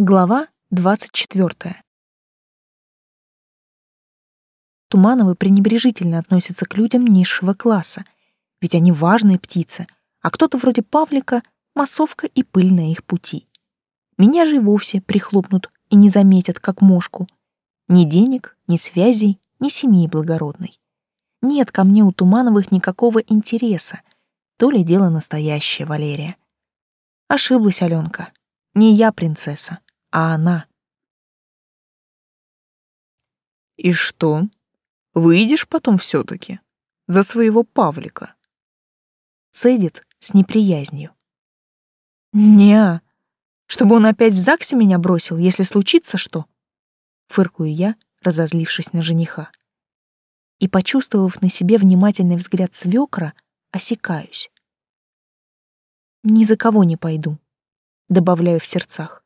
Глава 24. Тумановы пренебрежительно относятся к людям низшего класса, ведь они важные птицы, а кто-то вроде Павлика — массовка и пыль на их пути. Меня же и вовсе прихлопнут и не заметят, как мошку. Ни денег, ни связей, ни семьи благородной. Нет ко мне у Тумановых никакого интереса. То ли дело настоящее, Валерия. Ошиблась Аленка. Не я принцесса, а она. И что? Выйдешь потом все таки За своего Павлика? Цедит с неприязнью. не чтобы он опять в ЗАГСе меня бросил, если случится что. Фыркую я, разозлившись на жениха. И, почувствовав на себе внимательный взгляд свекра, осекаюсь. Ни за кого не пойду, добавляю в сердцах.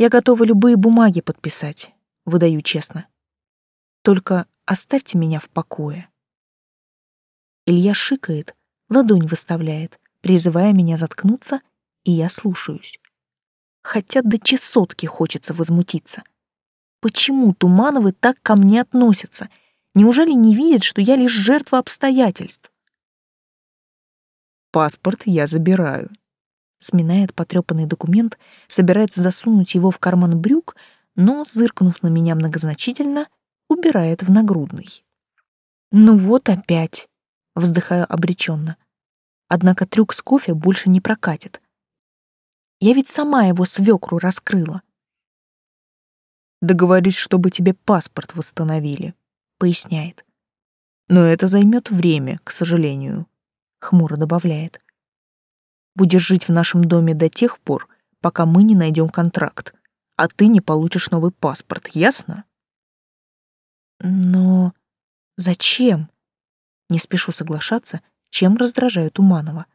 Я готова любые бумаги подписать, выдаю честно. Только оставьте меня в покое. Илья шикает, ладонь выставляет, призывая меня заткнуться, и я слушаюсь. Хотя до чесотки хочется возмутиться. Почему Тумановы так ко мне относятся? Неужели не видят, что я лишь жертва обстоятельств? Паспорт я забираю. Сминает потрепанный документ, собирается засунуть его в карман брюк, но, зыркнув на меня многозначительно, убирает в нагрудный. Ну вот опять, вздыхаю обреченно. Однако трюк с кофе больше не прокатит. Я ведь сама его свекру раскрыла. Договорюсь, чтобы тебе паспорт восстановили, поясняет. Но это займет время, к сожалению хмуро добавляет. Будешь жить в нашем доме до тех пор, пока мы не найдем контракт, а ты не получишь новый паспорт, ясно? Но зачем? Не спешу соглашаться, чем раздражаю Туманова.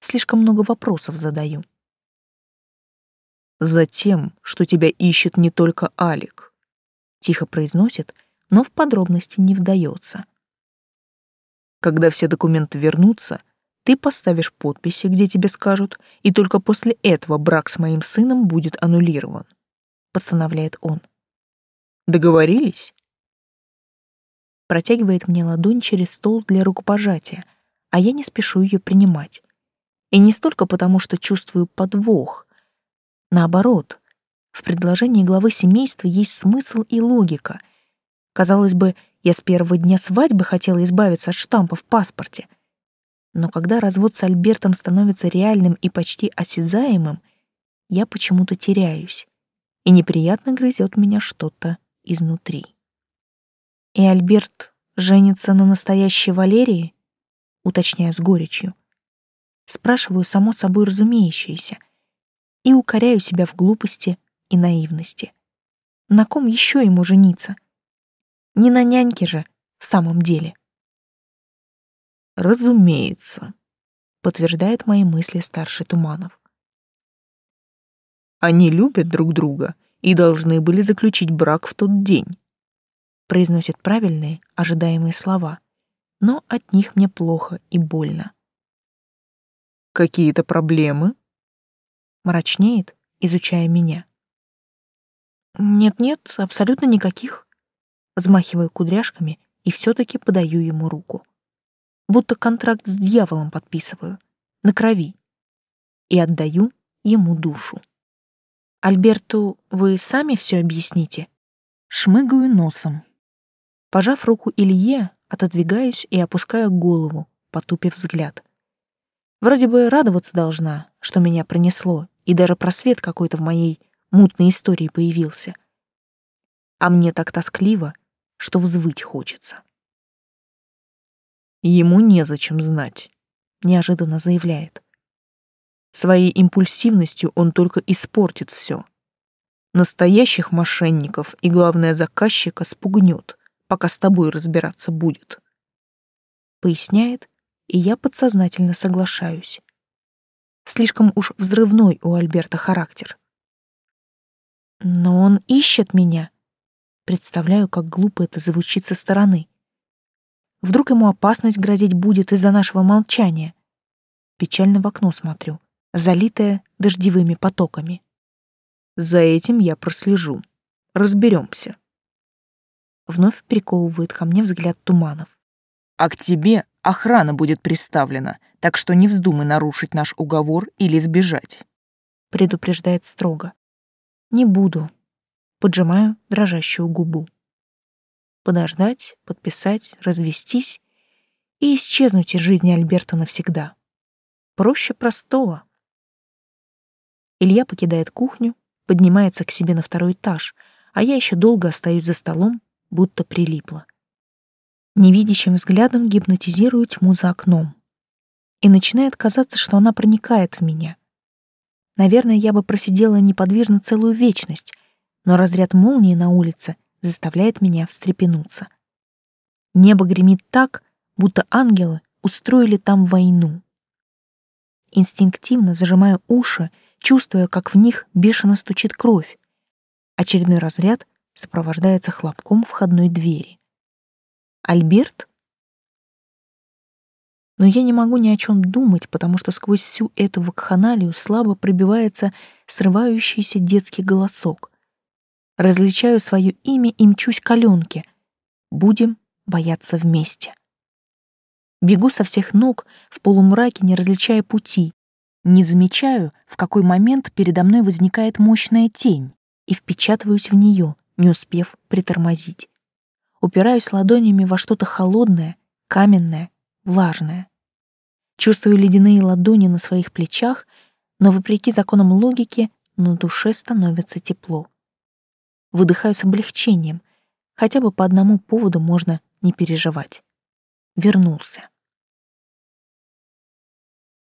Слишком много вопросов задаю. Затем, что тебя ищет не только Алик, тихо произносит, но в подробности не вдается. Когда все документы вернутся, ты поставишь подписи, где тебе скажут, и только после этого брак с моим сыном будет аннулирован, постановляет он. Договорились? Протягивает мне ладонь через стол для рукопожатия, а я не спешу ее принимать. И не столько потому, что чувствую подвох. Наоборот, в предложении главы семейства есть смысл и логика. Казалось бы, я с первого дня свадьбы хотела избавиться от штампа в паспорте. Но когда развод с Альбертом становится реальным и почти осязаемым, я почему-то теряюсь, и неприятно грызет меня что-то изнутри. И Альберт женится на настоящей Валерии? Уточняю с горечью. Спрашиваю само собой разумеющееся и укоряю себя в глупости и наивности. На ком еще ему жениться? Не на няньке же, в самом деле. Разумеется, подтверждает мои мысли старший Туманов. Они любят друг друга и должны были заключить брак в тот день. Произносит правильные, ожидаемые слова, но от них мне плохо и больно. Какие-то проблемы? Мрачнеет, изучая меня. Нет-нет, абсолютно никаких взмахиваю кудряшками и все таки подаю ему руку. Будто контракт с дьяволом подписываю, на крови, и отдаю ему душу. Альберту вы сами все объясните? Шмыгаю носом. Пожав руку Илье, отодвигаюсь и опускаю голову, потупив взгляд. Вроде бы радоваться должна, что меня пронесло, и даже просвет какой-то в моей мутной истории появился. А мне так тоскливо, что взвыть хочется. Ему незачем знать, неожиданно заявляет. Своей импульсивностью он только испортит все. Настоящих мошенников и, главное, заказчика спугнет, пока с тобой разбираться будет. Поясняет, и я подсознательно соглашаюсь. Слишком уж взрывной у Альберта характер. Но он ищет меня, Представляю, как глупо это звучит со стороны. Вдруг ему опасность грозить будет из-за нашего молчания. Печально в окно смотрю, залитое дождевыми потоками. За этим я прослежу. Разберемся. Вновь приковывает ко мне взгляд Туманов. А к тебе охрана будет приставлена, так что не вздумай нарушить наш уговор или сбежать. Предупреждает строго. Не буду. Поджимаю дрожащую губу. Подождать, подписать, развестись и исчезнуть из жизни Альберта навсегда. Проще простого. Илья покидает кухню, поднимается к себе на второй этаж, а я еще долго остаюсь за столом, будто прилипла. Невидящим взглядом гипнотизирую тьму за окном. И начинает казаться, что она проникает в меня. Наверное, я бы просидела неподвижно целую вечность, но разряд молнии на улице заставляет меня встрепенуться. Небо гремит так, будто ангелы устроили там войну. Инстинктивно зажимаю уши, чувствуя, как в них бешено стучит кровь. Очередной разряд сопровождается хлопком входной двери. Альберт? Но я не могу ни о чем думать, потому что сквозь всю эту вакханалию слабо пробивается срывающийся детский голосок. Различаю свое имя и мчусь к Аленке. Будем бояться вместе. Бегу со всех ног, в полумраке не различая пути. Не замечаю, в какой момент передо мной возникает мощная тень, и впечатываюсь в нее, не успев притормозить. Упираюсь ладонями во что-то холодное, каменное, влажное. Чувствую ледяные ладони на своих плечах, но, вопреки законам логики, на душе становится тепло. Выдыхаю с облегчением, хотя бы по одному поводу можно не переживать вернулся.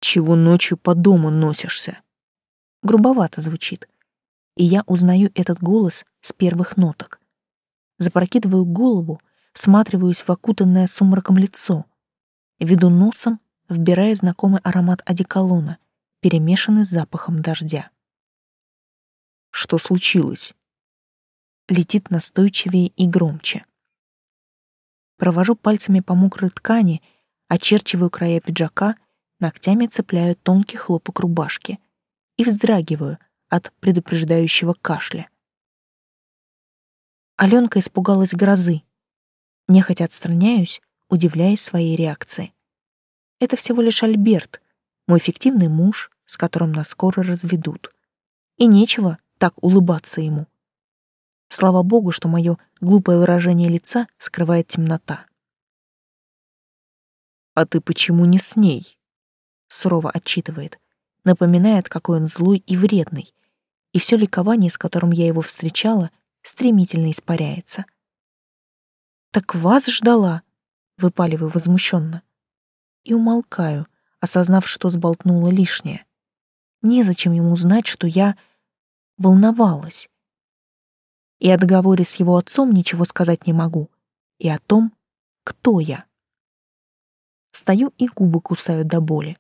«Чего ночью по дому носишься?» Грубовато звучит, и я узнаю этот голос с первых ноток. Запрокидываю голову, всматриваюсь в окутанное сумраком лицо, веду носом, вбирая знакомый аромат одеколона, перемешанный с запахом дождя. «Что случилось?» Летит настойчивее и громче. Провожу пальцами по мокрой ткани, очерчиваю края пиджака, ногтями цепляю тонкий хлопок рубашки и вздрагиваю от предупреждающего кашля. Аленка испугалась грозы. Нехотя отстраняюсь, удивляясь своей реакции. Это всего лишь Альберт, мой фиктивный муж, с которым нас скоро разведут. И нечего так улыбаться ему. Слава богу, что мое глупое выражение лица скрывает темнота. «А ты почему не с ней?» Сурово отчитывает, напоминает, какой он злой и вредный, и все ликование, с которым я его встречала, стремительно испаряется. «Так вас ждала!» — выпаливаю возмущенно. И умолкаю, осознав, что сболтнула лишнее. Незачем ему знать, что я волновалась и о договоре с его отцом ничего сказать не могу, и о том, кто я. Стою и губы кусаю до боли.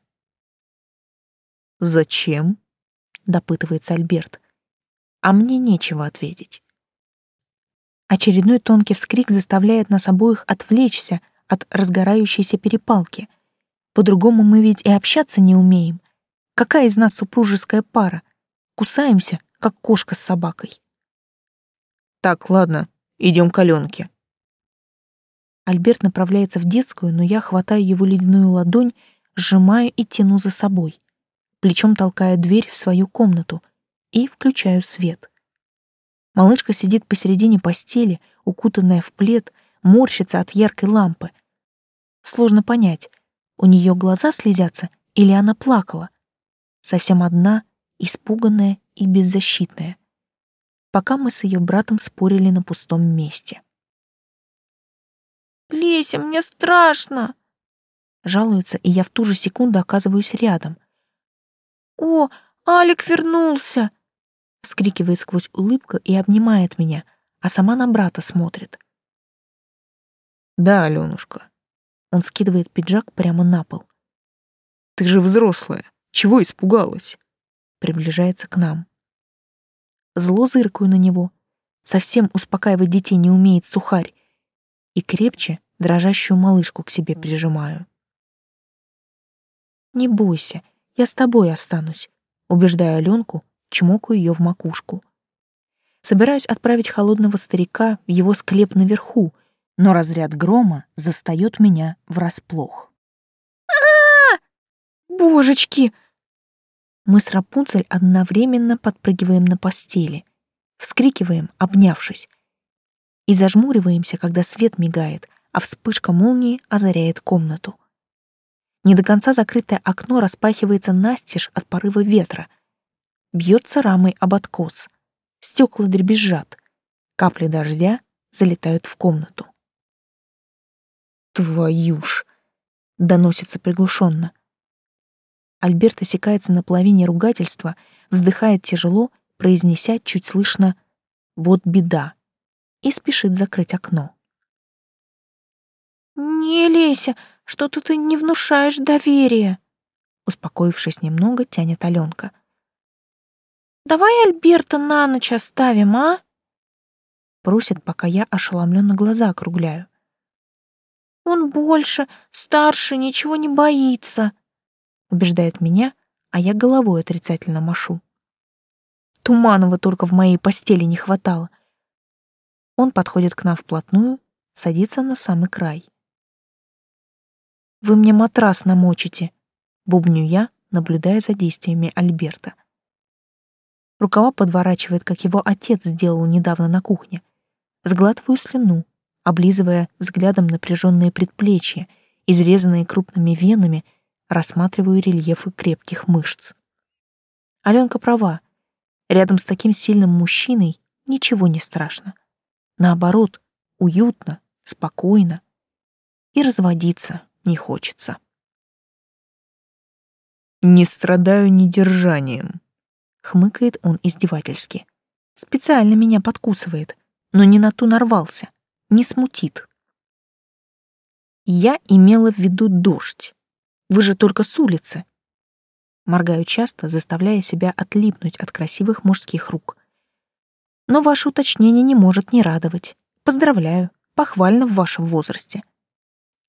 «Зачем?» — допытывается Альберт. А мне нечего ответить. Очередной тонкий вскрик заставляет нас обоих отвлечься от разгорающейся перепалки. По-другому мы ведь и общаться не умеем. Какая из нас супружеская пара? Кусаемся, как кошка с собакой. Так, ладно, идем к Аленке. Альберт направляется в детскую, но я хватаю его ледяную ладонь, сжимаю и тяну за собой, плечом толкая дверь в свою комнату и включаю свет. Малышка сидит посередине постели, укутанная в плед, морщится от яркой лампы. Сложно понять, у нее глаза слезятся или она плакала. Совсем одна, испуганная и беззащитная пока мы с ее братом спорили на пустом месте. «Леся, мне страшно!» Жалуется, и я в ту же секунду оказываюсь рядом. «О, Алик вернулся!» Вскрикивает сквозь улыбку и обнимает меня, а сама на брата смотрит. «Да, Алёнушка». Он скидывает пиджак прямо на пол. «Ты же взрослая. Чего испугалась?» Приближается к нам зло зыркаю на него. Совсем успокаивать детей не умеет сухарь. И крепче дрожащую малышку к себе прижимаю. «Не бойся, я с тобой останусь», — убеждаю Аленку, чмокаю ее в макушку. Собираюсь отправить холодного старика в его склеп наверху, но разряд грома застаёт меня врасплох. а Божечки! Мы с Рапунцель одновременно подпрыгиваем на постели, вскрикиваем, обнявшись, и зажмуриваемся, когда свет мигает, а вспышка молнии озаряет комнату. Не до конца закрытое окно распахивается настежь от порыва ветра. Бьется рамой об откос. Стекла дребезжат. Капли дождя залетают в комнату. «Твою ж!» — доносится приглушенно. Альберт осекается на половине ругательства, вздыхает тяжело, произнеся чуть слышно «вот беда» и спешит закрыть окно. «Не, Леся, что-то ты не внушаешь доверия», успокоившись немного, тянет Аленка. «Давай Альберта на ночь оставим, а?» Просит, пока я ошеломленно глаза округляю. «Он больше, старше, ничего не боится», убеждает меня, а я головой отрицательно машу. Туманова только в моей постели не хватало. Он подходит к нам вплотную, садится на самый край. «Вы мне матрас намочите», — бубню я, наблюдая за действиями Альберта. Рукава подворачивает, как его отец сделал недавно на кухне. Сглатываю слюну, облизывая взглядом напряженные предплечья, изрезанные крупными венами, рассматриваю рельефы крепких мышц. Аленка права. Рядом с таким сильным мужчиной ничего не страшно. Наоборот, уютно, спокойно. И разводиться не хочется. «Не страдаю недержанием», — хмыкает он издевательски. Специально меня подкусывает, но не на ту нарвался, не смутит. Я имела в виду дождь. Вы же только с улицы. Моргаю часто, заставляя себя отлипнуть от красивых мужских рук. Но ваше уточнение не может не радовать. Поздравляю, похвально в вашем возрасте.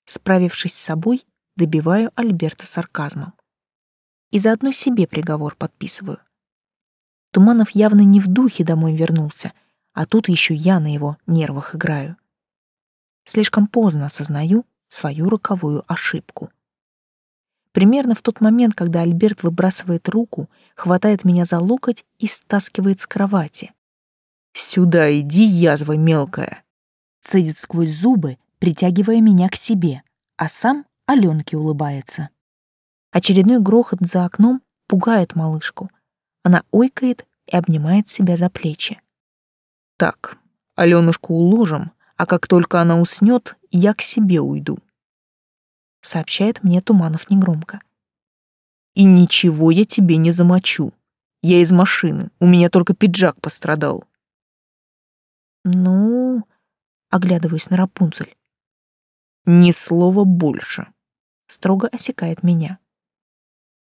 Справившись с собой, добиваю Альберта сарказмом. И заодно себе приговор подписываю. Туманов явно не в духе домой вернулся, а тут еще я на его нервах играю. Слишком поздно осознаю свою роковую ошибку. Примерно в тот момент, когда Альберт выбрасывает руку, хватает меня за локоть и стаскивает с кровати. «Сюда иди, язва мелкая!» Цедит сквозь зубы, притягивая меня к себе, а сам Аленке улыбается. Очередной грохот за окном пугает малышку. Она ойкает и обнимает себя за плечи. «Так, Аленушку уложим, а как только она уснет, я к себе уйду», — сообщает мне Туманов негромко. «И ничего я тебе не замочу. Я из машины, у меня только пиджак пострадал». «Ну...» — оглядываюсь на Рапунцель. Ни слова больше. Строго осекает меня.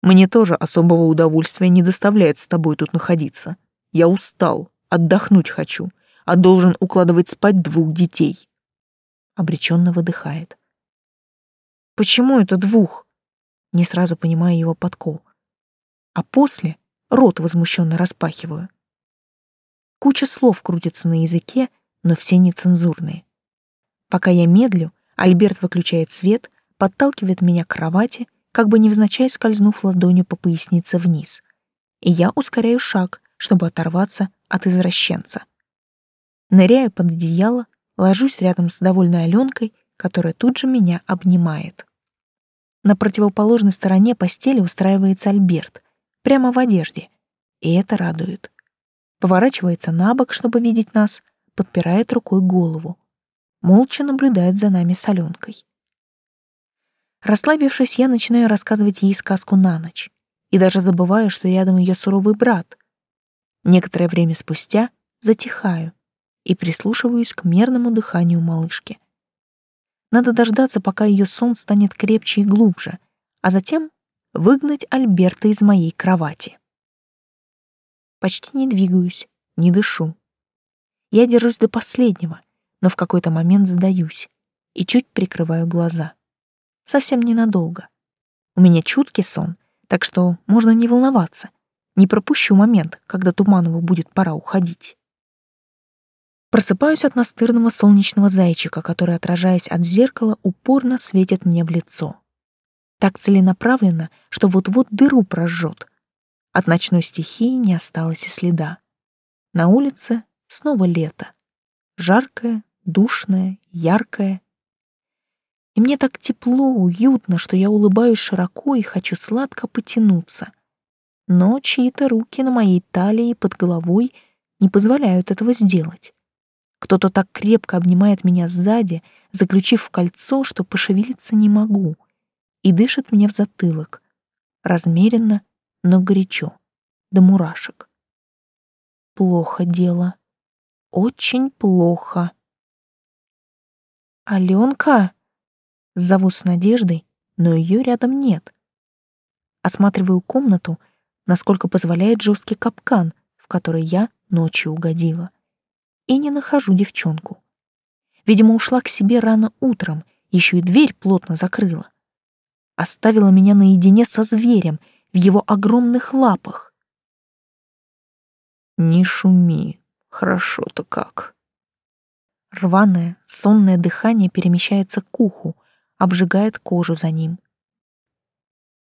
Мне тоже особого удовольствия не доставляет с тобой тут находиться. Я устал, отдохнуть хочу, а должен укладывать спать двух детей. Обреченно выдыхает. Почему это двух? Не сразу понимаю его подкол. А после рот возмущенно распахиваю. Куча слов крутится на языке, но все нецензурные. Пока я медлю, Альберт выключает свет, подталкивает меня к кровати, как бы невзначай скользнув ладонью по пояснице вниз. И я ускоряю шаг, чтобы оторваться от извращенца. Ныряю под одеяло, ложусь рядом с довольной Аленкой, которая тут же меня обнимает. На противоположной стороне постели устраивается Альберт, прямо в одежде, и это радует. Поворачивается на бок, чтобы видеть нас, подпирает рукой голову молча наблюдает за нами с Аленкой. Расслабившись, я начинаю рассказывать ей сказку на ночь и даже забываю, что рядом ее суровый брат. Некоторое время спустя затихаю и прислушиваюсь к мерному дыханию малышки. Надо дождаться, пока ее сон станет крепче и глубже, а затем выгнать Альберта из моей кровати. Почти не двигаюсь, не дышу. Я держусь до последнего — но в какой-то момент сдаюсь и чуть прикрываю глаза. Совсем ненадолго. У меня чуткий сон, так что можно не волноваться. Не пропущу момент, когда Туманову будет пора уходить. Просыпаюсь от настырного солнечного зайчика, который, отражаясь от зеркала, упорно светит мне в лицо. Так целенаправленно, что вот-вот дыру прожжет. От ночной стихии не осталось и следа. На улице снова лето. Жаркое, душное, яркое. И мне так тепло, уютно, что я улыбаюсь широко и хочу сладко потянуться. Но чьи-то руки на моей талии под головой не позволяют этого сделать. Кто-то так крепко обнимает меня сзади, заключив в кольцо, что пошевелиться не могу, и дышит мне в затылок. Размеренно, но горячо, до мурашек. Плохо дело. Очень плохо. «Аленка!» Зову с надеждой, но ее рядом нет. Осматриваю комнату, насколько позволяет жесткий капкан, в который я ночью угодила и не нахожу девчонку. Видимо, ушла к себе рано утром, еще и дверь плотно закрыла. Оставила меня наедине со зверем в его огромных лапах. «Не шуми, хорошо-то как». Рваное, сонное дыхание перемещается к уху, обжигает кожу за ним.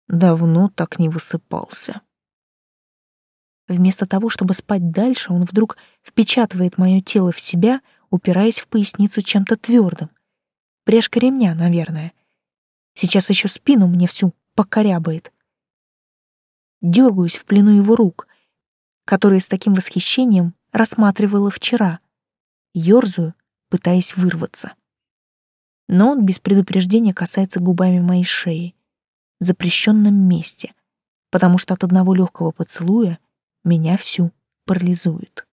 Давно так не высыпался. Вместо того, чтобы спать дальше, он вдруг впечатывает мое тело в себя, упираясь в поясницу чем-то твердым. Пряжка ремня, наверное. Сейчас еще спину мне всю покорябает. Дергаюсь в плену его рук, которые с таким восхищением рассматривала вчера. Ёрзаю, пытаясь вырваться. Но он без предупреждения касается губами моей шеи, запрещенном месте, потому что от одного легкого поцелуя меня всю парализует.